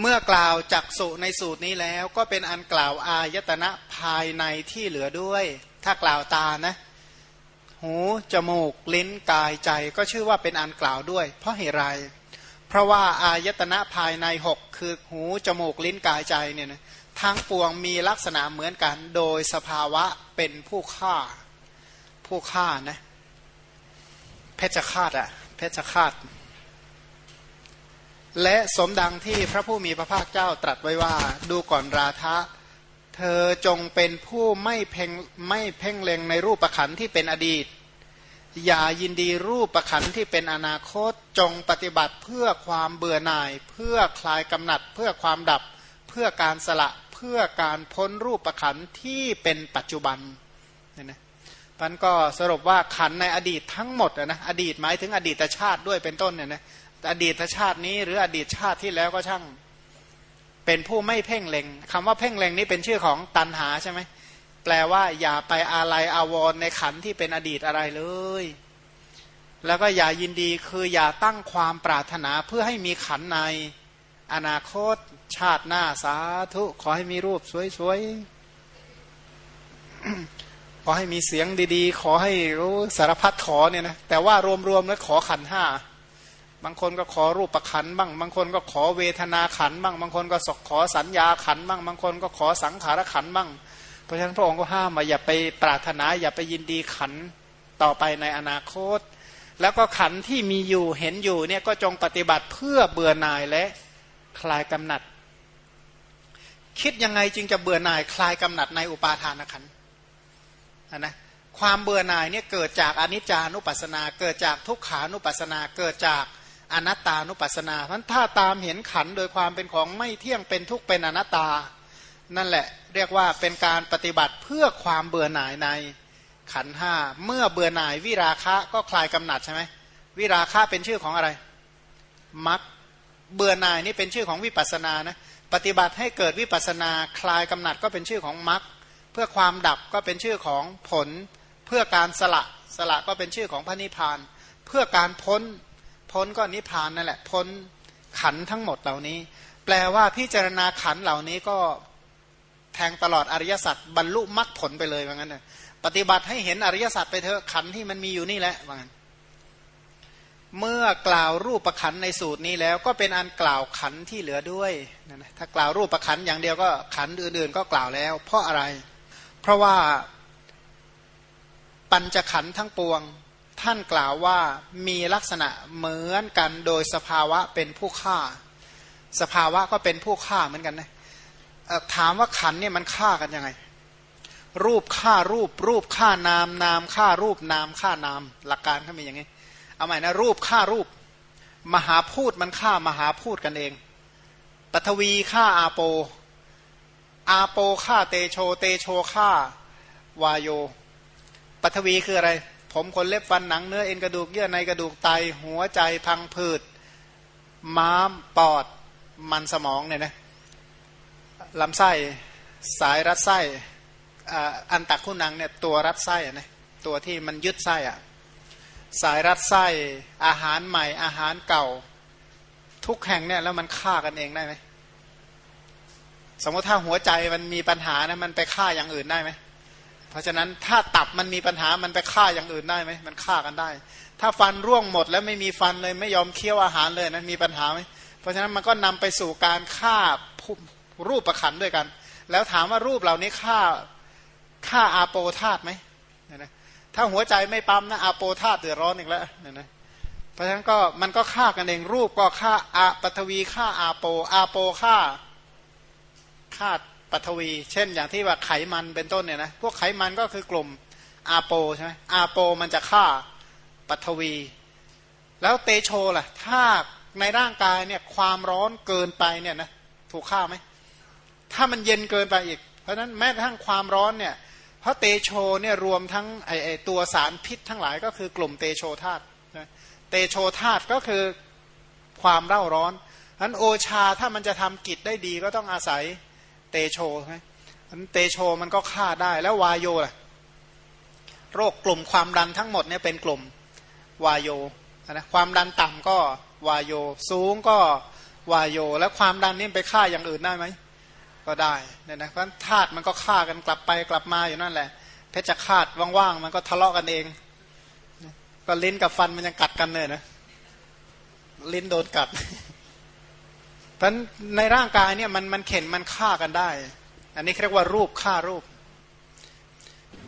เมื่อกล่าวจักสุในสูตรนี้แล้วก็เป็นอันกล่าวอายตนะภายในที่เหลือด้วย ถ้ากล่าวตานะ หูจมูกลิ้นกายใจก็ชื่อว่าเป็นอันกล่าวด้วย เพราะเหตุไร เพราะว่าอายตนะภายในหกคือหูจมูกลิ้นกายใจเนี่ยนะทั้งปวงมีลักษณะเหมือนกัน โดยสภาวะเป็นผู้ฆ่า ผู้ฆ่านะ เพชฌฆาตอะเพชฌฆาต และสมดังที่พระผู้มีพระภาคเจ้าตรัสไว้ว่า ดูก่อนราทะเธอจงเป็นผู้ไม่เพ่งไม่เพ่งเล็งในรูปประขันที่เป็นอดีต อย่ายินดีรูปประขันที่เป็นอนาคตจงปฏิบัติเพื่อความเบื่อหน่าย เพื่อคลายกำหนัด เพื่อความดับ เพื่อการสละเพื่อการพ้นรูปประขันที่เป็นปัจจุบันเนี่ยนะมันก็สรุปว่าขันในอดีตทั้งหมดนะอดีตหมายถึงอดีตชาติด้วยเป็นต้นเนี่ยนะ อดีตชาตินี้ หรืออดีตชาติที่แล้วก็ช่าง เป็นผู้ไม่เพ่งเล็งคำว่าเพ่งเล็งนี้เป็นชื่อของตันหาใช่ไหมแปลว่า อย่าไปอาลัยอาวรในขันที่เป็นอดีตอะไรเลย แล้วก็อย่ายินดีคืออย่าตั้งความปรารถนาเพื่อให้มีขันในอนาคตชาติหน้าสาธุขอให้มีรูปสวยๆ ขอให้มีเสียงดีๆ ขอให้รู้สารพัดขอเนี่ยนะแต่ว่ารวมๆแล้วขอขันห้า บางคนก็ขอรูปประขันบ้าง บางคนก็ขอเวทนาขันบ้าง บางคนก็สขอสัญญาขันบ้าง บางคนก็ขอสังขารขันบ้าง เพราะฉะนั้นพระองค์ก็ห้ามมาอย่าไปปรารถนาอย่าไปยินดีขันต่อไปในอนาคต แล้วก็ขันที่มีอยู่เห็นอยู่เนี่ยก็จงปฏิบัติเพื่อเบื่อหน่ายและคลายกำหนัด คิดยังไงจึงจะเบื่อหน่ายคลายกำหนัดในอุปาทานขันนะความเบื่อหน่ายเนี่ยเกิดจากอนิจจานุปัสสนา เกิดจากทุกขานุปัสสนาเกิดจาก อนัตตานุปัสสนาเพราะถ้าตามเห็นขันโดยความเป็นของไม่เที่ยงเป็นทุกข์เป็นอนัตตา นั่นแหละเรียกว่าเป็นการปฏิบัติเพื่อความเบื่อหน่ายในขันห้าเมื่อเบื่อหน่ายวิราคะก็คลายกำหนัดใช่ไหมวิราคะเป็นชื่อของอะไรมักเบื่อหน่ายนี่เป็นชื่อของวิปัสสนานะปฏิบัติให้เกิดวิปัสสนาคลายกำหนัดก็เป็นชื่อของมักเพื่อความดับก็เป็นชื่อของผล เพื่อการสละสละก็เป็นชื่อของพระนิพพาน เพื่อการพ้น พ้นก็นิพพานนั่นแหละ พ้นขันทั้งหมดเหล่านี้ แปลว่าพิจารณาขันเหล่านี้ก็แทงตลอดอริยสัจบรรลุมรรคผลไปเลยว่างั้นปฏิบัติให้เห็นอริยสัจไปเถอะขันที่มันมีอยู่นี่แหละว่างั้นเมื่อกล่าวรูปประขันในสูตรนี้แล้วก็เป็นอันกล่าวขันที่เหลือด้วยนะถ้ากล่าวรูปประขันอย่างเดียวก็ขันอื่นๆ ก็กล่าวแล้ว เพราะอะไร เพราะว่าปัญจขันทั้งปวง ท่านกล่าวว่ามีลักษณะเหมือนกันโดยสภาวะเป็นผู้ฆ่า สภาวะก็เป็นผู้ฆ่าเหมือนกันนะถามว่าขันเนี่ยมันฆ่ากันยังไง รูปฆ่ารูป รูปฆ่านามนามฆ่ารูปนามฆ่านาม หลักการเขามีอย่างนี้เอาใหม่นะรูปฆ่ารูป มหาพูดมันฆ่ามหาพูดกันเองปฐวีฆ่าอาโป อาโปฆ่าเตโช เตโชฆ่าวายโยปฐวีคืออะไร ผมขนเล็บฟันหนังเนื้อเอ็นกระดูกเยื่อในกระดูกไตหัวใจพังผืด ม้ามปอด มันสมองเนี่ยนะลำไส้สายรัดไส้อันตักคุณนังเนี่ยตัวรัดไส้นะตัวที่มันยึดไส้อะสายรัดไส้อาหารใหม่อาหารเก่า ทุกแห่งเนี่ยแล้วมันฆ่ากันเองได้ไหมสมมติถ้าหัวใจมันมีปัญหานะมันไปฆ่าอย่างอื่นได้ไหม เพราะฉะนั้นถ้าตับมันมีปัญหามันไปฆ่าอย่างอื่นได้ไหมมันฆ่ากันได้ ถ้าฟันร่วงหมดแล้วไม่มีฟันเลยไม่ยอมเคี้ยวอาหารเลยนะมีปัญหาไหมเพราะฉะนั้นมันก็นำไปสู่การฆ่ารูปประคันด้วยกัน แล้วถามว่ารูปเหล่านี้ฆ่าฆ่าอาโปธาตไหมนะถ้าหัวใจไม่ปั๊มนะอาโปธาตเดือดร้อนอีกแล้วนะนะเพราะฉะนั้นก็มันก็ฆ่ากันเองรูปก็ฆ่าอาปฐวีฆ่าอาโป อาโปฆ่าฆ่า ปัทวี เช่นอย่างที่ว่าไขมันเป็นต้นเนี่ยนะพวกไขมันก็คือกลุ่มอาโปใช่ไหมอาโปมันจะฆ่าปัทวี แล้วเตโชล่ะ ถ้าในร่างกายเนี่ยความร้อนเกินไปเนี่ยนะถูกฆ่าไหมถ้ามันเย็นเกินไปอีก เพราะฉะนั้นแม้กระทั่งความร้อนเนี่ยเพราะเตโชเนี่ยรวมทั้งไอไอตัวสารพิษทั้งหลายก็คือกลุ่มเตโชธาตุเตโชธาตุก็คือความเร่าร้อนฉะนั้นโอชาถ้ามันจะทำกิจได้ดีก็ต้องอาศัย เตโชใช่ไหมเตโชมันก็ฆ่าได้แล้ววายโยล่ะโรคกลุ่มความดันทั้งหมดเนี่ยเป็นกลุ่มวายโยนะความดันต่ำก็วายโย สูงก็วายโย แล้วความดันนี่ไปฆ่าอย่างอื่นได้ไหมก็ได้เนี่ยนะเพราะธาตุมันก็ฆ่ากันกลับไปกลับมาอยู่นั่นแหละเพชฌฆาตว่างๆมันก็ทะเลาะกันเอง ก็ลิ้นกับฟันมันยังกัดกันเลยนะลิ้นโดนกัด เพราะในร่างกายเนี่ยมันมันเข็นมันฆ่ากันได้ อันนี้เรียกว่ารูปฆ่ารูป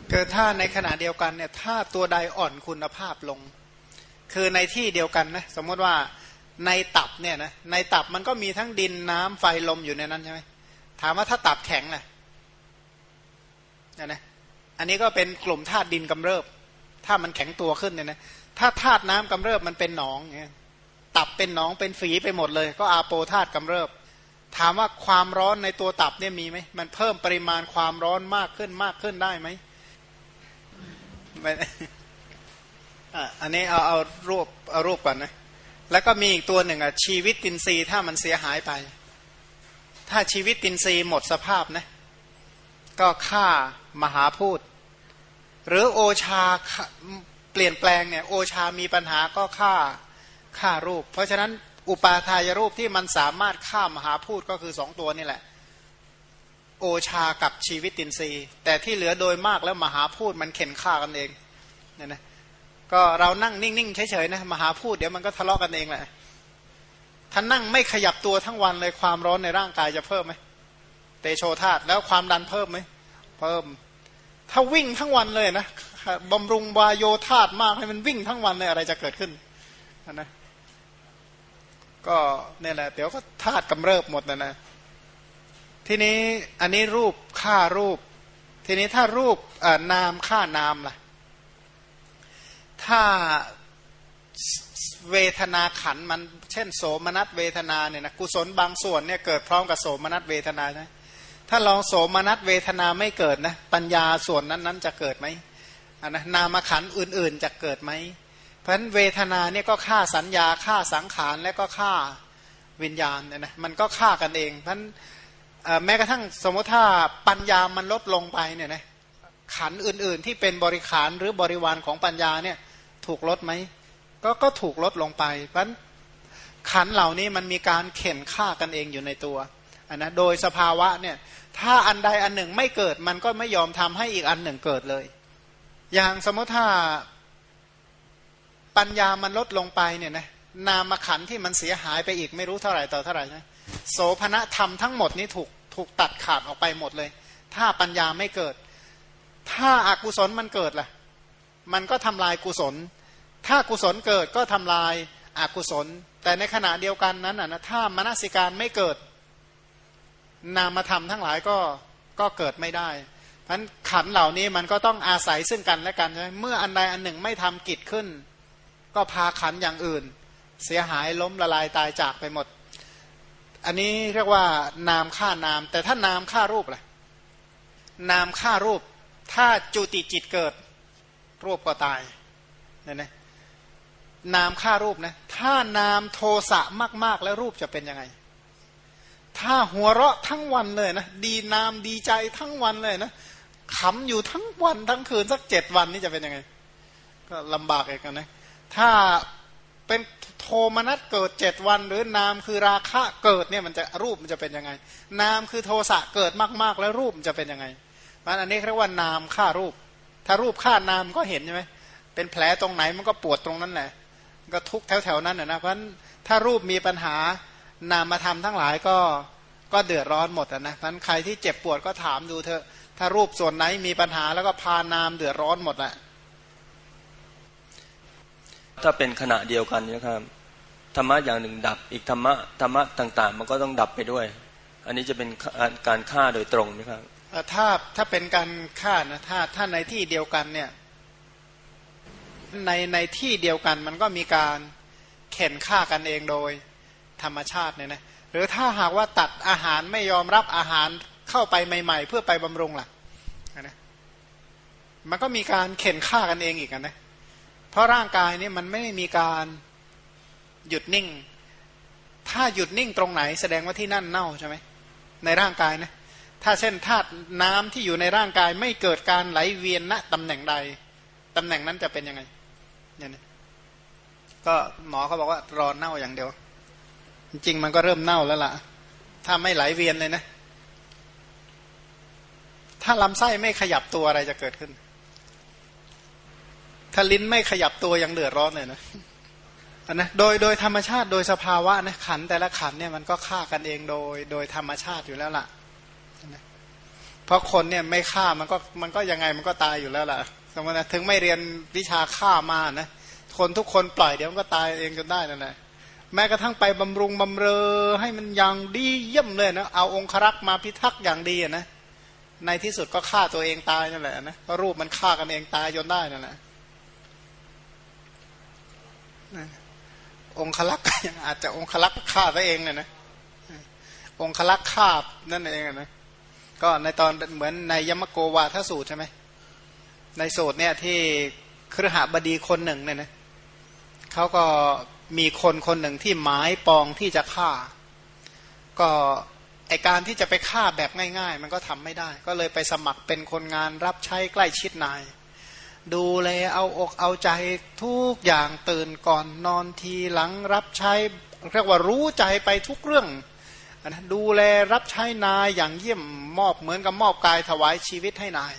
เกิดถ้าในขณะเดียวกันเนี่ยถ้าตัวใดอ่อนคุณภาพลง คือในที่เดียวกันนะสมมติว่าในตับเนี่ยนะในตับมันก็มีทั้งดินน้ำไฟลมอยู่ในนั้นใช่ไหมถามว่าถ้าตับแข็งนะนะอันนี้ก็เป็นกลุ่มธาตุดินกำเริบ ถ้ามันแข็งตัวขึ้นเนี่ยนะถ้าธาตุน้ำกำเริบมันเป็นหนองเนี่ย ตับเป็นหนองเป็นฝีไปหมดเลย ก็อาโปธาตุกำเริบ ถามว่าความร้อนในตัวตับเนี่ยมีไหมมันเพิ่มปริมาณความร้อนมากขึ้นมากขึ้นได้ไหมอันนี้เอาเอารูปเอารูปก่อนนะแล้วก็มีอีกตัวหนึ่งอะชีวิตตินซีถ้ามันเสียหายไป ถ้าชีวิตตินซีหมดสภาพนะ ก็ฆ่ามหาพูด หรือโอชาเปลี่ยนแปลงเนี่ย โอชามีปัญหาก็ฆ่า ฆ่ารูป เพราะฉะนั้นอุปาทายรูปที่มันสามารถฆ่ามหาพูดก็คือสองตัวนี่แหละ โอชากับชีวิตตินซีแต่ที่เหลือโดยมากแล้วมหาพูดมันเข็นฆ่ากันเองเนี่ยนะก็เรานั่งนิ่งๆเฉยๆนะมหาพูดเดี๋ยวมันก็ทะเลาะกันเองแหละท่านนั่งไม่ขยับตัวทั้งวันเลยความร้อนในร่างกายจะเพิ่มไหมเตโชธาตแล้วความดันเพิ่มไหมเพิ่ม ถ้าวิ่งทั้งวันเลยนะบำรุงวายโยธาตมากให้มันวิ่งทั้งวันเลยอะไรจะเกิดขึ้นนะ ก็เนี่ยแหละเดี๋ยวก็ธาตุกำเริบหมดนะนะทีนี้อันนี้รูปฆ่ารูป ทีนี้ถ้ารูปนามฆ่านามล่ะ ถ้าเวทนาขันมัน เช่น โสมนัสเวทนาเนี่ยนะกุศลบางส่วนเนี่ยเกิดพร้อมกับโสมนัสเวทนานะถ้าลองโสมนัสเวทนาไม่เกิดนะปัญญาส่วนนั้นนั้นจะเกิดไหมนนะนามขันอื่น ๆ จะเกิดไหม เพราะฉะนั้นเวทนาเนี่ยก็ฆ่าสัญญาฆ่าสังขารและก็ฆ่าวิญญาณเนี่ยนะมันก็ฆ่ากันเองเพราะฉะนั้นแม้กระทั่งสมมติถ้าปัญญามันลดลงไปเนี่ยนะขันอื่นๆ ที่เป็นบริขารหรือบริวารของปัญญาเนี่ยถูกลดไหมก็ก็ถูกลดลงไป เพราะขันเหล่านี้มันมีการเข็นฆ่ากันเองอยู่ในตัวอันนะโดยสภาวะเนี่ยถ้าอันใดอันหนึ่งไม่เกิดมันก็ไม่ยอมทำให้อีกอันหนึ่งเกิดเลย อย่างสมมติถ้า ปัญญามันลดลงไปเนี่ยนะนามขันที่มันเสียหายไปอีกไม่รู้เท่าไหร่ต่อเท่าไหร่นะโสภณธรรมทั้งหมดนี้ถูกถูกตัดขาดออกไปหมดเลย ถ้าปัญญาไม่เกิด ถ้าอากุศลมันเกิดล่ะ มันก็ทำลายกุศล ถ้ากุศลเกิดก็ทำลายอากุศล แต่ในขณะเดียวกันนั้นนะถ้ามนสิการไม่เกิด นามธรรมทั้งหลายก็ก็เกิดไม่ได้เพราะขันเหล่านี้มันก็ต้องอาศัยซึ่งกันและกันใช่ไหมเมื่ออันใดอันหนึ่งไม่ทำกิจขึ้น ก็พาขันอย่างอื่น เสียหายล้มละลายตายจากไปหมด อันนี้เรียกว่านามฆ่านาม แต่ถ้านามฆ่ารูปล่ะนามฆ่ารูป ถ้าจุติจิตเกิด รูปก็ตายเนี่ยนะนามฆ่ารูปนะถ้านามโทสะมาก ๆ แล้วรูปจะเป็นยังไง ถ้าหัวเราะทั้งวันเลยนะดีนามดีใจทั้งวันเลยนะขำอยู่ทั้งวันทั้งคืนสักเจ็ดวันนี่จะเป็นยังไง ก็ลำบากเองกันนะ ถ้าเป็นโทมนัสเกิดเจ็ดวัน หรือนามคือราคะเกิดเนี่ยมันจะรูปมันจะเป็นยังไง นามคือโทสะเกิดมากๆ แล้วรูปมันจะเป็นยังไงมันอันนี้เรียกว่านามฆ่ารูป ถ้ารูปฆ่านามก็เห็นใช่ไหมเป็นแผลตรงไหนมันก็ปวดตรงนั้นแหละก็ทุกแถวๆนั้นนะเพราะฉะนั้นถ้ารูปมีปัญหานามมาทำทั้งหลายก็ก็เดือดร้อนหมดนะเพราะฉะนั้นใครที่เจ็บปวดก็ถามดูเถอะ ถ้ารูปส่วนไหนมีปัญหาแล้วก็พานามเดือดร้อนหมดแหละ ถ้าเป็นขณะเดียวกันเนี่ยครับธรรมะอย่างหนึ่งดับ อีกธรรมะธรรมะต่าง ๆ มันก็ต้องดับไปด้วย อันนี้จะเป็นการฆ่าโดยตรงไหมครับถ้าถ้าเป็นการฆ่านะถ้าถ้าในที่เดียวกันเนี่ยในในที่เดียวกันมันก็มีการเข็นฆ่ากันเองโดยธรรมชาติเนี่ยนะหรือถ้าหากว่าตัดอาหารไม่ยอมรับอาหารเข้าไปใหม่ ๆ เพื่อไปบำรุงล่ะนะมันก็มีการเข็นฆ่ากันเองอีกนะ เพราะร่างกายนี่มันไม่มีการหยุดนิ่ง ถ้าหยุดนิ่งตรงไหน แสดงว่าที่นั่นเน่าใช่ไหมในร่างกายนะถ้าเช่นธาตุน้ำที่อยู่ในร่างกายไม่เกิดการไหลเวียนณตำแหน่งใดตำแหน่งนั้นจะเป็นยังไงเนี่ยก็หมอเขาบอกว่ารอเน่าอย่างเดียว จริงมันก็เริ่มเน่าแล้วล่ะ ถ้าไม่ไหลเวียนเลยนะ ถ้าลำไส้ไม่ขยับตัวอะไรจะเกิดขึ้น ถ้าลิ้นไม่ขยับตัวยังเดือดร้อนเลยนะนะโดยโดยธรรมชาติโดยสภาวะนะขันแต่ละขันเนี่ยมันก็ฆ่ากันเองโดยโดยธรรมชาติอยู่แล้วล่ะเพราะคนเนี่ยไม่ฆ่ามันก็มันก็ยังไงมันก็ตายอยู่แล้วล่ะสมมตินะถึงไม่เรียนวิชาฆ่ามานะคนทุกคนปล่อยเดี๋ยวมันก็ตายเองจนได้นั่นแหละแม้กระทั่งไปบำรุงบำเรอให้มันยังดีเยี่ยมเลยนะเอาองครักษ์มาพิทักษ์อย่างดีนะในที่สุดก็ฆ่าตัวเองตายนั่นแหละนะเพราะรูปมันฆ่ากันเองตายจนได้นั่นแหละ องคลักษ์อาจจะองคลักษ์ฆ่าตัวเองเนี่ยนะองคลักษ์ฆ่านั่นเองนะก็ในตอนเหมือนในยมโกวาทสูตรใช่ไหมในสูตรเนี่ยที่ครหบดีคนหนึ่งเนี่ยนะเขาก็มีคนคนหนึ่งที่หมายปองที่จะฆ่า ก็ไอการที่จะไปฆ่าแบบง่าย ๆ มันก็ทำไม่ได้ ก็เลยไปสมัครเป็นคนงานรับใช้ใกล้ชิดนาย ดูแลเอาอกเอาใจทุกอย่างตื่นก่อนนอนทีหลังรับใช้เรียกว่ารู้ใจไปทุกเรื่องนะดูแลรับใช้นายอย่างเยี่ยมมอบเหมือนกับมอบกายถวายชีวิตให้นาย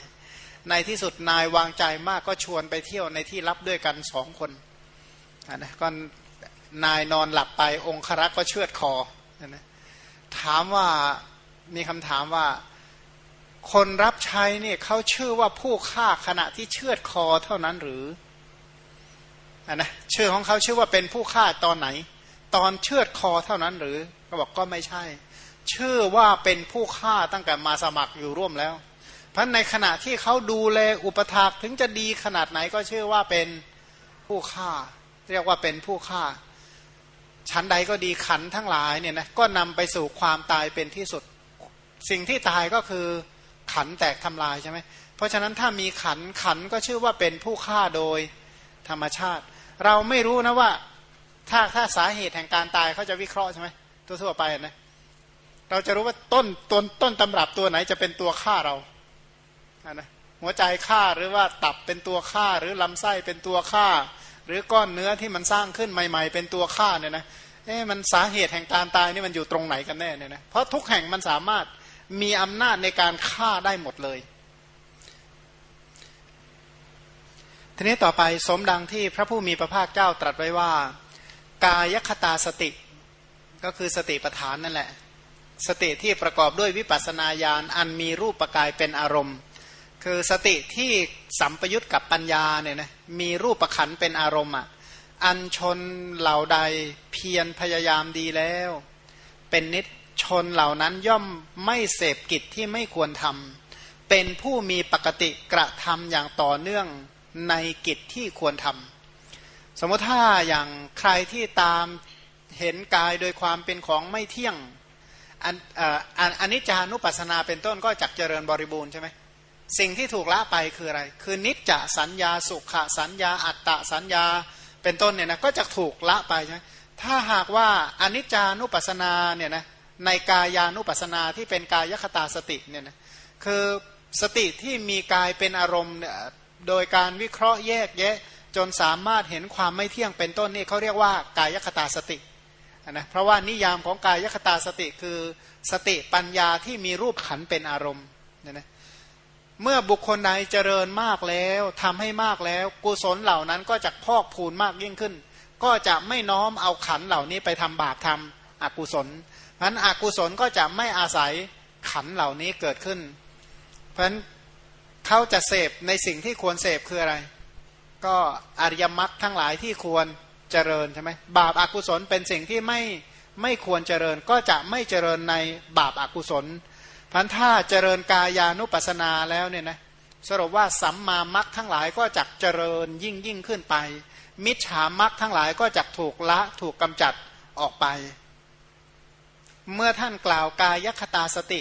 ในที่สุดนายวางใจมากก็ชวนไปเที่ยวในที่รับด้วยกันสองคนนะก็นายนอนหลับไปองครักษ์ก็เชือดคอนะถามว่ามีคำถามว่า คนรับใช้เนี่ยเขาชื่อว่าผู้ฆ่าขณะที่เชือดคอเท่านั้นหรืออนนะชื่อของเขาชื่อว่าเป็นผู้ฆ่าตอนไหน ตอนเชือดคอเท่านั้นหรือก็บอกก็ไม่ใช่ ชื่อว่าเป็นผู้ฆ่าตั้งแต่มาสมัครอยู่ร่วมแล้ว เพราะในขณะที่เขาดูแลอุปถากถึงจะดีขนาดไหนก็ชื่อว่าเป็นผู้ฆ่า เรียกว่าเป็นผู้ฆ่า ชั้นใดก็ดีขันทั้งหลายเนี่ยนะก็นำไปสู่ความตายเป็นที่สุด สิ่งที่ตายก็คือ ขันแตกทำลายใช่ไหมเพราะฉะนั้นถ้ามีขันขันก็ชื่อว่าเป็นผู้ฆ่าโดยธรรมชาติ เราไม่รู้นะว่า ถ้าถ้าสาเหตุแห่งการตายเขาจะวิเคราะห์ใช่ไหมตัวทั่วไปนะเราจะรู้ว่าต้นต้นต้นตำรับตัวไหนจะเป็นตัวฆ่าเรานะหัวใจฆ่าหรือว่าตับเป็นตัวฆ่าหรือลำไส้เป็นตัวฆ่า หรือก้อนเนื้อที่มันสร้างขึ้นใหม่ ๆ เป็นตัวฆ่าเนี่ยนะเอ๊ะมันสาเหตุแห่งการตายนี่มันอยู่ตรงไหนกันแน่เนี่ยนะเพราะทุกแห่งมันสามารถ มีอำนาจในการฆ่าได้หมดเลย ทีนี้ต่อไปสมดังที่พระผู้มีพระภาคเจ้าตรัสไว้ว่า กายคตาสติ ก็คือสติปัฏฐานนั่นแหละ สติที่ประกอบด้วยวิปัสนาญาณอันมีรูปประกายเป็นอารมณ์ คือสติที่สัมปยุตกับปัญญาเนี่ยนะมีรูปประขันเป็นอารมณ์อะอันชนเหล่าใดเพียรพยายามดีแล้ว เป็นนิด ชนเหล่านั้นย่อมไม่เสพกิจที่ไม่ควรทำเป็นผู้มีปกติกระทำอย่างต่อเนื่องในกิจที่ควรทำสมมติถ้าอย่างใครที่ตามเห็นกายโดยความเป็นของไม่เที่ยงอันอันนิจจานุปัสสนาเป็นต้นก็จักเจริญบริบูรณ์ใช่ไหมสิ่งที่ถูกละไปคืออะไร คือนิจจสัญญาสุขสัญญาอัตตสัญญาเป็นต้นเนี่ยนะก็จะถูกละไปใช่ไหมถ้าหากว่าอนิจจานุปัสสนาเนี่ยนะ ในกายานุปัสสนาที่เป็นกายคตาสติเนี่ยนะคือสติที่มีกายเป็นอารมณ์โดยการวิเคราะห์แยกแยะ จนสามารถเห็นความไม่เที่ยงเป็นต้นนี่เขาเรียกว่ากายคตาสตินะเพราะว่านิยามของกายคตาสติคือสติปัญญาที่มีรูปขันเป็นอารมณ์เนี่ยนะเมื่อบุคคลใดเจริญมากแล้วทำให้มากแล้วกุศลเหล่านั้นก็จะพอกพูนมากยิ่งขึ้น ก็จะไม่น้อมเอาขันเหล่านี้ไปทำบาปทำอกุศล พราะนั้นอกุศลก็จะไม่อาศัยขันเหล่านี้เกิดขึ้น เพราะนั้นเขาจะเสพในสิ่งที่ควรเสพคืออะไร ก็อริยมรรคทั้งหลายที่ควรเจริญใช่ไหมบาปอากุศลเป็นสิ่งที่ไม่ไม่ควรเจริญก็จะไม่เจริญในบาปอากุศลพันถ้าเจริญกายานุปัสนาแล้วเนี่ยนะสรุปว่าสัมมามัคทั้งหลายก็จักเจริญยิ่งยิ่งขึ้นไป มิจฉามัคทั้งหลายก็จักถูกละถูกกำจัดออกไป เมื่อท่านกล่าวกายคตาสติ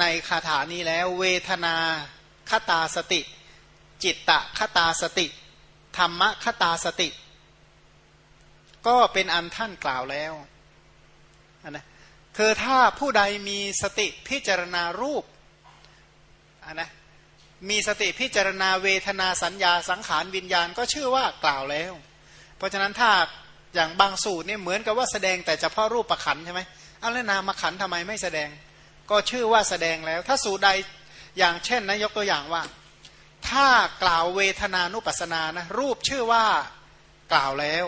ในคาถานี้แล้ว เวทนาคตาสติ จิตตะคตาสติ ธรรมคตาสติ ก็เป็นอันท่านกล่าวแล้วนะคือถ้าผู้ใดมีสติพิจารณารูปนนะมีสติพิจารณาเวทนาสัญญาสังขารวิญญาณก็ชื่อว่ากล่าวแล้ว เพราะฉะนั้นถ้าอย่างบางสูตรเนี่ยเหมือนกับว่าแสดงแต่เฉพาะรูปประขันใช่ไหม เอาแล้วนามขันทำไมไม่แสดง ก็ชื่อว่าแสดงแล้ว ถ้าสูตรใดอย่างเช่นนะยกตัวอย่างว่า ถ้ากล่าวเวทนานุปัสสนานะรูปชื่อว่ากล่าวแล้ว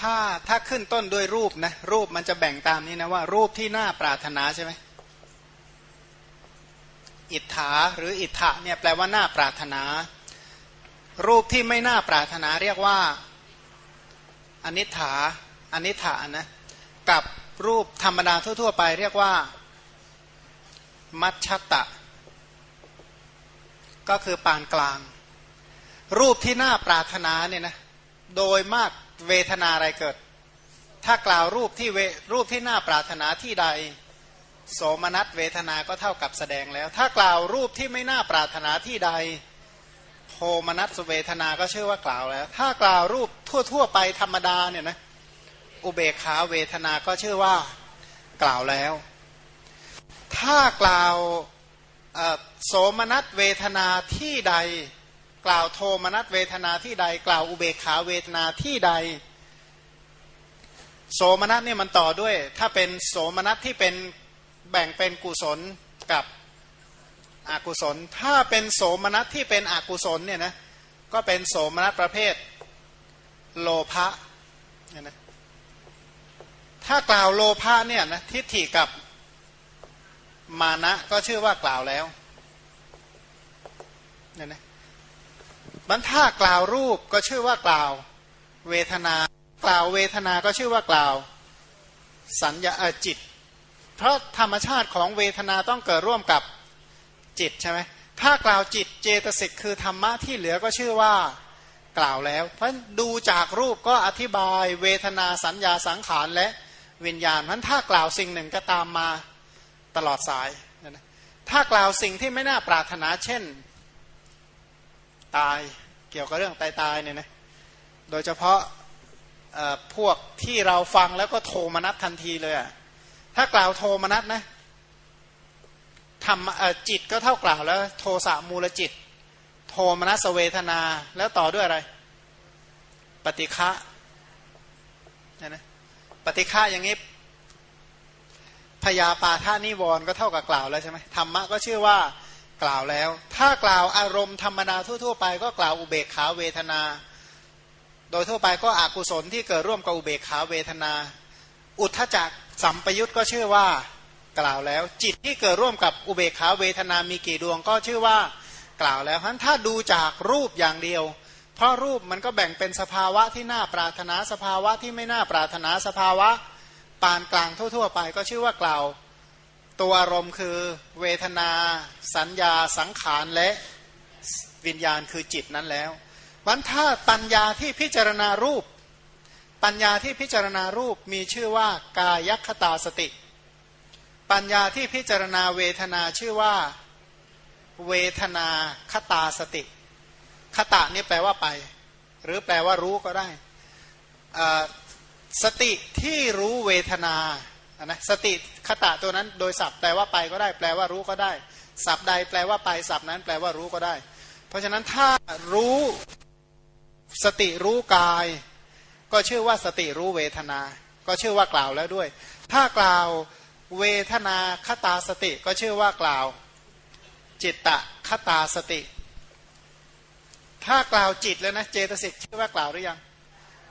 ถ้าถ้าขึ้นต้นด้วยรูปนะรูปมันจะแบ่งตามนี้นะว่า รูปที่น่าปรารถนาใช่ไหมอิทธาหรืออิทธะเนี่ยแปลว่าน่าปรารถนา รูปที่ไม่น่าปรารถนาเรียกว่า อนิถาอนิถานะกับรูปธรรมดาทั่ว ๆ ไปเรียกว่ามัชชตะ ก็คือปานกลาง รูปที่น่าปรารถนาเนี่ยนะโดยมากเวทนาอะไรเกิด ถ้ากล่าวรูปที่เวรูปที่น่าปรารถนาที่ใด โสมนัสเวทนาก็เท่ากับแสดงแล้ว ถ้ากล่าวรูปที่ไม่น่าปรารถนาที่ใด โทมนัสเวทนาก็ชื่อว่ากล่าวแล้ว ถ้ากล่าวรูปทั่ว ๆ ไปธรรมดาเนี่ยนะอุเบกขาเวทนาก็ชื่อว่ากล่าวแล้ว ถ้ากล่าวโสมนัสเวทนาที่ใด กล่าวโทมนัสเวทนาที่ใด กล่าวอุเบกขาเวทนาที่ใด โสมนัสเนี่ยมันต่อด้วย ถ้าเป็นโสมนัสที่เป็นแบ่งเป็นกุศลกับ อกุศล ถ้าเป็นโสมนัสที่เป็นอกุศลเนี่ยนะก็เป็นโสมนัสประเภทโลภะเนี่ยนะถ้ากล่าวโลภะเนี่ยนะทิฏฐิกับมานะก็ชื่อว่ากล่าวแล้วเนี่ยนะบันถ้ากล่าวรูปก็ชื่อว่ากล่าวเวทนา กล่าวเวทนาก็ชื่อว่ากล่าว สัญญาจิต เพราะธรรมชาติของเวทนาต้องเกิดร่วมกับ จิตใช่ไหมถ้ากล่าวจิตเจตสิกคือธรรมะที่เหลือก็ชื่อว่ากล่าวแล้ว เพราะดูจากรูปก็อธิบายเวทนาสัญญาสังขารและวิญญาณเพราะถ้ากล่าวสิ่งหนึ่งก็ตามมาตลอดสาย ถ้ากล่าวสิ่งที่ไม่น่าปรารถนาเช่น ตายเกี่ยวกับเรื่องตายตายเนี่ยนะโดยเฉพาะพวกที่เราฟังแล้วก็โทรมานัดทันทีเลยอะถ้ากล่าวโทมนัสนะ ทำจิตก็เท่ากล่าวแล้ว โทสะมูลจิต โทมนัสเวทนาแล้วต่อด้วยอะไร ปฏิฆะนะปฏิฆะอย่างนี้พยาปาท่านิวรก็เท่ากับกล่าวแล้วใช่ไหมธรรมะก็ชื่อว่ากล่าวแล้ว ถ้ากล่าวอารมณ์ธรรมดาทั่ว ๆ ไป ก็กล่าวอุเบกขาเวทนา โดยทั่วไปก็อกุศลที่เกิดร่วมกับอุเบกขาเวทนา อุทธจักสัมปยุตก็ชื่อว่า กล่าวแล้ว จิตที่เกิดร่วมกับอุเบกขาเวทนามีกี่ดวงก็ชื่อว่ากล่าวแล้วเพราะถ้าดูจากรูปอย่างเดียว เพราะรูปมันก็แบ่งเป็นสภาวะที่น่าปรารถนาสภาวะที่ไม่น่าปรารถนาสภาวะปานกลางทั่ว ๆ ไปก็ชื่อว่ากล่าว ตัวอารมณ์คือเวทนา สัญญา สังขารและวิญญาณคือจิตนั้นแล้ววันถ้าปัญญาที่พิจารณารูป ปัญญาที่พิจารณารูปมีชื่อว่ากายคตาสติ ปัญญาที่พิจารณาเวทนาชื่อว่า เวทนาคตาสติ คตะนี่แปลว่าไป หรือแปลว่ารู้ก็ได้สติที่รู้เวทนานะสติคตะตัวนั้นโดยศัพท์แปลว่าไปก็ได้ แปลว่ารู้ก็ได้ ศัพท์ใดแปลว่าไปศัพท์นั้นแปลว่ารู้ก็ได้ เพราะฉะนั้นถ้ารู้สติรู้กาย ก็ชื่อว่าสติรู้เวทนา ก็ชื่อว่ากล่าวแล้วด้วย ถ้ากล่าว เวทนาคตาสติก็ชื่อว่ากล่าว จิตตะคตาสติ ถ้ากล่าวจิตแล้วนะเจตสิกชื่อว่ากล่าวหรือยัง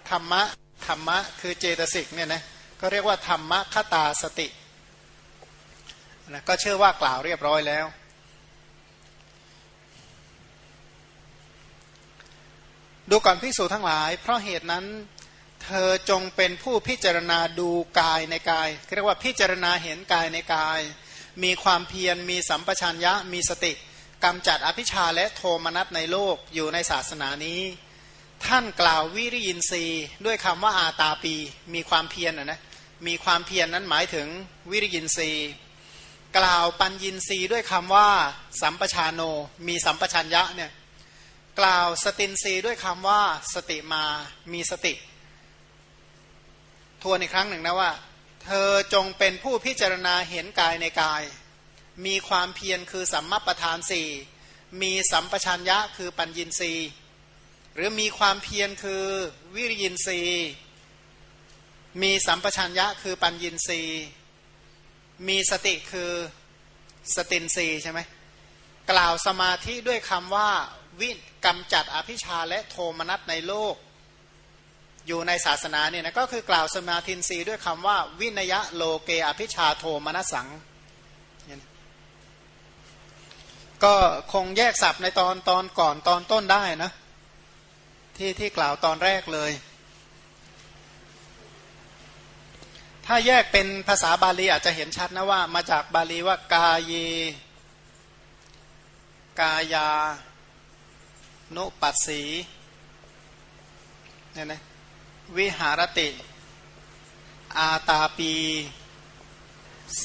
ธรรมะธรรมะคือเจตสิกเนี่ยนะก็เรียกว่าธรรมะคตาสตินะก็เชื่อว่ากล่าวเรียบร้อยแล้ว ดูก่อนพิสูจทั้งหลาย เพราะเหตุนั้น เธอจงเป็นผู้พิจารณาดูกายในกายเรียกว่าพิจารณาเห็นกายในกาย มีความเพียรมีสัมปชัญญะมีสติกำจัดอภิชาและโทมนัสในโลกอยู่ในศาสนานี้ ท่านกล่าววิริยินทรีย์ด้วยคำว่าอาตาปี มีความเพียรนะนะมีความเพียรนนั้นหมายถึงวิริยินทรีย์กล่าวปัญญินทรีย์ด้วยคำว่า สัมปชานโน มีสัมปชัญญะเนี่ยกล่าวสตินทรีย์ด้วยคำว่า สติมา มีสติ ทวนอีกครั้งหนึ่งนะว่า เธอจงเป็นผู้พิจารณาเห็นกายในกาย มีความเพียรคือสัมมัปปธานสี่มีสัมปชัญญะคือปัญญินทรีย์หรือมีความเพียรคือวิริยินทรีย์ มีสัมปชัญญะคือปัญญินทรีย์ มีสติคือสตินทรีย์ใช่ไหมกล่าวสมาธิด้วยคำว่าวิกำจัดอภิชฌาและโทมนัสในโลก อยู่ในศาสนาเนี่ยนะก็คือกล่าวสมาธินทรีย์ด้วยคำว่า วิเนยยะโลเกอภิชฌาโทมนัสสัง ก็คงแยกศัพท์ในตอนตอนก่อนตอนต้นได้นะ ที่ที่กล่าวตอนแรกเลย ถ้าแยกเป็นภาษาบาลีอาจจะเห็นชัดนะว่า มาจากบาลีว่ากาเยกายา นุปัสสีเนี่ยนะ วิหารติ อาตาปี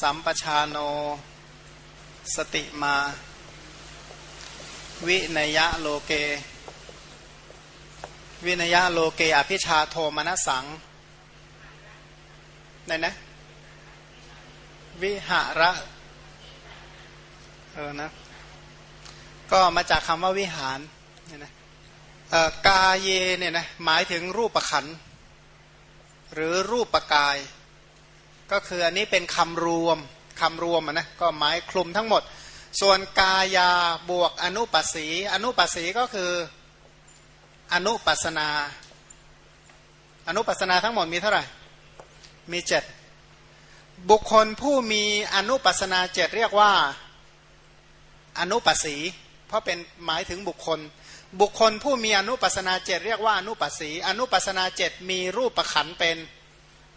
สัมปชาโน สติมา วินยะโลเก วินยะโลเก อภิชาโทมนสังไหนนะ วิหาระ เออนะ ก็มาจากคำว่าวิหารเนี่ยนะ กาเยเนี่ยนะหมายถึงรูปประขันหรือรูปประกาย ก็คืออันนี้เป็นคำรวมคำรวมนะก็หมายคลุมทั้งหมด ส่วนกายาบวกอนุปัสสีอนุปัสสีก็คืออนุปัสนา อนุปัสนาทั้งหมดมีเท่าไหร่ มีเจ็ดบุคคลผู้มีอนุปัสนาเจ็ดเรียกว่าอนุปัสสี เพราะเป็นหมายถึงบุคคล บุคคลผู้มีอนุปัสนาเจตเรียกว่าอนุปัสสีอนุปัสนาเจตมีรูปประขันเป็น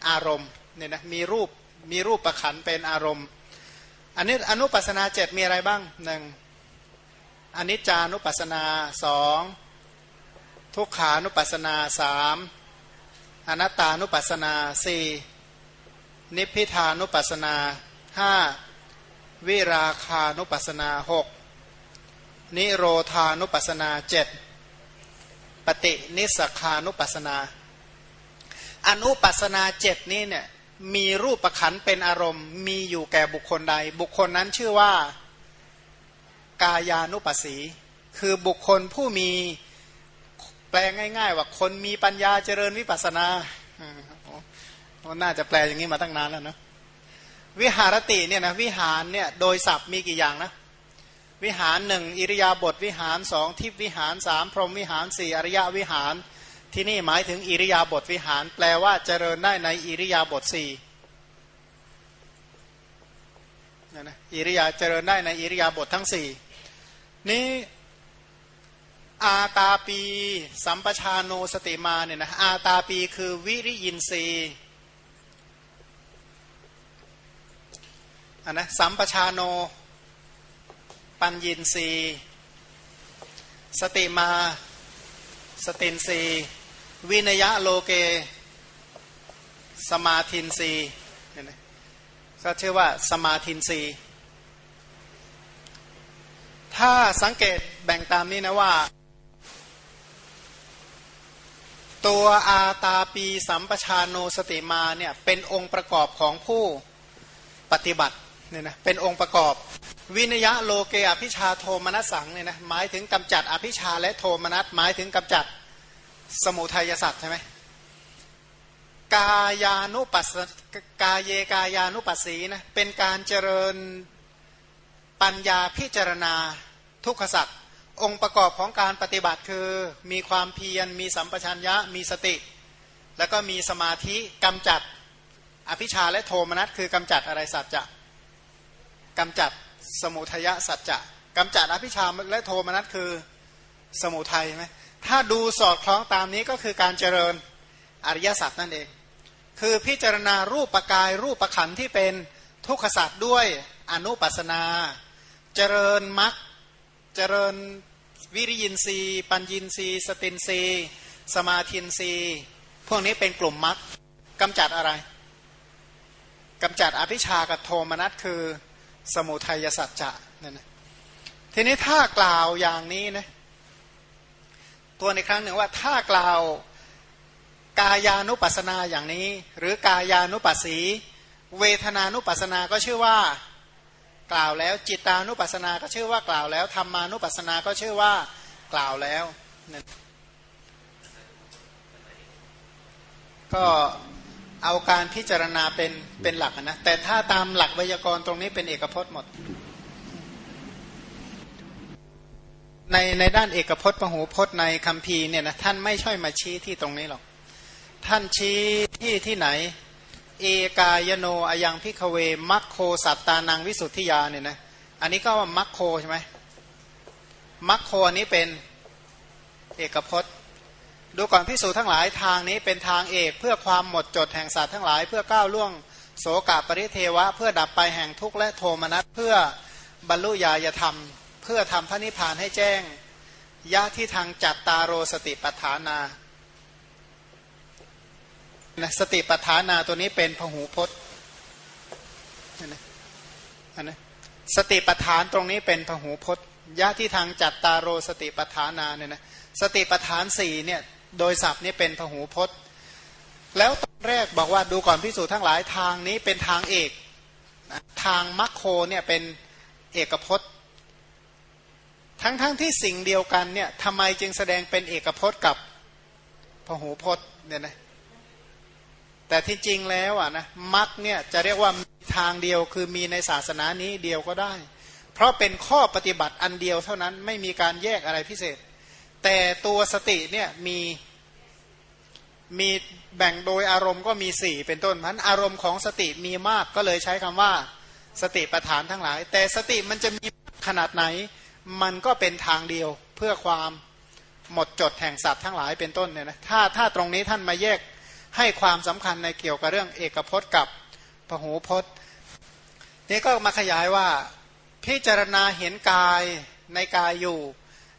อารมณ์เนี่ยนะมีรูปมีรูปประขันเป็นอารมณ์ อันนี้อนุปัสนาเจตมีอะไรบ้างหนึ่งอนิจจานุปัสนาสองทุกขานุปัสนาสามอนัตตานุปัสนาสี่นิพพิทานุปัสนาห้าวิราคานุปัสนาหก นิโรธานุปัสนาเจ็ดปฏินิสขานุปัสนา อนุปัสนาเจ็ดนี้เนี่ยมีรูปประขันเป็นอารมณ์มีอยู่แก่บุคคลใด บุคคลนั้นชื่อว่า กายานุปัสสี คือบุคคลผู้มีแปลง่าย ๆ ว่าคนมีปัญญาเจริญวิปัสนาน่าจะแปลอย่างนี้มาตั้งนานแล้วนะวิหารติเนี่ยนะวิหารเนี่ยโดยศัพท์มีกี่อย่างนะ วิหารหนึ่งอิริยาบถวิหารสองทิพวิหารสามพรหมวิหารสี่อริยวิหาร ที่นี่หมายถึงอิริยาบถวิหาร แปลว่าเจริญได้ในอิริยาบถสี่นะนะอิริยาเจริญได้ในอิริยาบถทั้งสี่นี้อาตาปี สัมปชาโนสติมาเนี่ยนะอาตาปีคือวิริยินรีอันนะสัมปชาโน ปัญญินรีสติมา สตินรีวินยะโลเก สมาธินรีก็ชื่อว่าสมาธินรีถ้าสังเกตแบ่งตามนี้นะว่า ตัวอาตาปีสัมปชาโนสติมาเนี่ยเป็นองค์ประกอบของผู้ปฏิบัติ เนี่ยนะเป็นองค์ประกอบ วินยะโลเกอภิชาโทมนัสสังเนี่ยนะหมายถึงกำจัดอภิชาและโทมนัสหมายถึงกำจัดสมุทัยสัตว์ใช่ไหมกายานุปัสกายเยกายานุปัสสีนะเป็นการเจริญปัญญาพิจารณาทุกขสัตว์องค์ประกอบของการปฏิบัติคือมีความเพียรมีสัมปชัญญะมีสติ แล้วก็มีสมาธิกำจัดอภิชาและโทมนัสคือกำจัดอะไรสัตว์จะ กำจัดสมุทยสัจจะกำจัดอภิชาและโทมนัสคือสมุทัยไหมถ้าดูสอดคล้องตามนี้ก็คือการเจริญอริยสัจนั่นเอง คือพิจารณารูปประกายรูปประขันที่เป็นทุกขสัจด้วยอนุปัสนา เจริญมรรคเจริญวิริยินทรีปัญญินทรีสตินทรีสมาธินทรีพวกนี้เป็นกลุ่มมรรคกำจัดอะไรกำจัดอภิชากับโทมนัสคือ สมุทัยสัจจะนั่นนะทีนี้ถ้ากล่าวอย่างนี้นะตัวในครั้งหนึ่งว่าถ้ากล่าวกายานุปัสนาอย่างนี้ หรือกายานุปัสสี เวทนานุปัสนาก็ชื่อว่ากล่าวแล้ว จิตานุปัสนาก็ชื่อว่ากล่าวแล้วธรรมานุปัสนาก็ชื่อว่ากล่าวแล้วก็ เอาการพิจารณาเป็นเป็นหลักนะแต่ถ้าตามหลักไวยากรณ์ตรงนี้เป็นเอกพจน์หมด ในในด้านเอกพจน์ปหูพจน์ในคัมภีร์เนี่ยนะท่านไม่ช่อยมาชี้ที่ตรงนี้หรอก ท่านชี้ที่ที่ไหน เอกายโนอยังพิกเวมัคโคสัตตานังวิสุทธิยาเนี่ยนะอันนี้ก็ว่ามัคโคใช่ไหมมัคโคอันนี้เป็นเอกพจน์ ดูก่อนพิสูจทั้งหลายทางนี้เป็นทางเอกเพื่อความหมดจดแห่งสัตว์ทั้งหลาย เพื่อก้าวล่วงโสกาปริเทวะ เพื่อดับไปแห่งทุกข์และโทมนัสเพื่อบรรลุญาณธรรม เพื่อทำพระนิพพานให้แจ้งยะที่ทางจัตตารโรสติปัฏฐานาสติปัฏฐานาตัวนี้เป็นพหูพจน์อันนะสติปัฏฐานตรงนี้เป็นพหูพจน์ยะที่ทางจัตตารโรสติปัฏฐานาเนี่ยนะสติปัฏฐานสี่เนี่ย โดยศัพท์นี่เป็นพหูพจน์ แล้วตอนแรกบอกว่าดูก่อนพิสูจน์ทั้งหลายทางนี้เป็นทางเอก ทางมัคโคเนี่ยเป็นเอกพจน์ ทั้งๆทที่สิ่งเดียวกันเนี่ยทำไมจึงแสดงเป็นเอกพจน์กับพหูพจน์เนี่ยนะแต่ที่จริงแล้วอะนะมัคเนี่ยจะเรียกว่าทางเดียวคือมีในศาสนานี้เดียวก็ได้ เพราะเป็นข้อปฏิบัติอันเดียวเท่านั้นไม่มีการแยกอะไรพิเศษ แต่ตัวสติเนี่ยมีมีแบ่งโดยอารมณ์ก็มีสี่เป็นต้นพันอารมณ์ของสติมีมากก็เลยใช้คำว่าสติประธานทั้งหลาย แต่สติมันจะมีขนาดไหน มันก็เป็นทางเดียวเพื่อความหมดจดแห่งสัตว์ทั้งหลายเป็นต้นเนี่ยนะถ้าถ้าตรงนี้ท่านมาแยกให้ความสำคัญในเกี่ยวกับเรื่องเอกพจน์กับพหูพจน์ นี่ก็มาขยายว่าพิจารณาเห็นกายในกายอยู่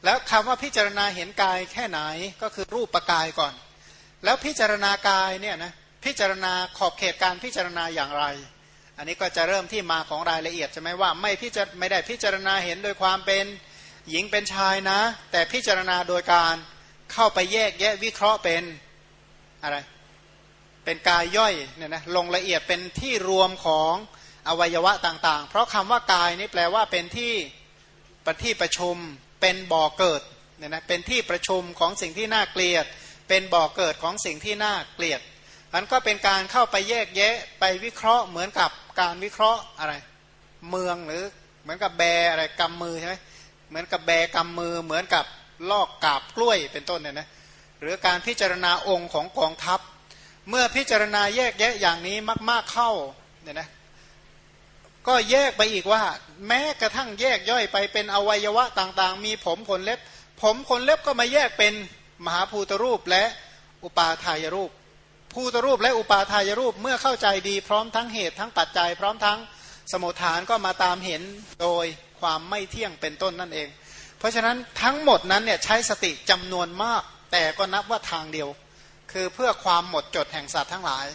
แล้วคำว่าพิจารณาเห็นกายแค่ไหนก็คือรูปประกายก่อน แล้วพิจารณากายเนี่ยนะพิจารณาขอบเขตการพิจารณาอย่างไร อันนี้ก็จะเริ่มที่มาของรายละเอียดใช่ไหมว่าไม่พิจารไม่ได้พิจารณาเห็นโดยความเป็นหญิงเป็นชายนะ แต่พิจารณาโดยการเข้าไปแยกแยะวิเคราะห์เป็นอะไร เป็นกายย่อยเนี่ยนะลงละเอียดเป็นที่รวมของอวัยวะต่างๆ เพราะคำว่ากายนี่แปลว่าเป็นที่ปที่ประชุม เป็นบ่อเกิดเนี่ยนะเป็นที่ประชุมของสิ่งที่น่าเกลียด เป็นบ่อเกิดของสิ่งที่น่าเกลียดมันก็เป็นการเข้าไปแยกแยะไปวิเคราะห์เหมือนกับการวิเคราะห์อะไร เมืองหรือเหมือนกับแบอะไรกำมือใช่ไหมเหมือนกับแบกำมือเหมือนกับลอกกาบกล้วยเป็นต้นเนี่ยนะหรือการพิจารณาองค์ของกองทัพ เมื่อพิจารณาแยกแยะอย่างนี้มาก ๆเข้าเนี่ยนะ ก็แยกไปอีกว่า แม้กระทั่งแยกย่อยไปเป็นอวัยวะต่างๆ มีผมขนเล็บ ผมขนเล็บก็มาแยกเป็นมหาภูตรูปและอุปาทายรูป ภูตรูปและอุปาทายรูปเมื่อเข้าใจดีพร้อมทั้งเหตุทั้งปัจจัย พร้อมทั้งสมุทฐานก็มาตามเห็นโดยความไม่เที่ยงเป็นต้นนั่นเอง เพราะฉะนั้นทั้งหมดนั้นเนี่ยใช้สติจำนวนมาก แต่ก็นับว่าทางเดียว คือเพื่อความหมดจดแห่งสัตว์ทั้งหลาย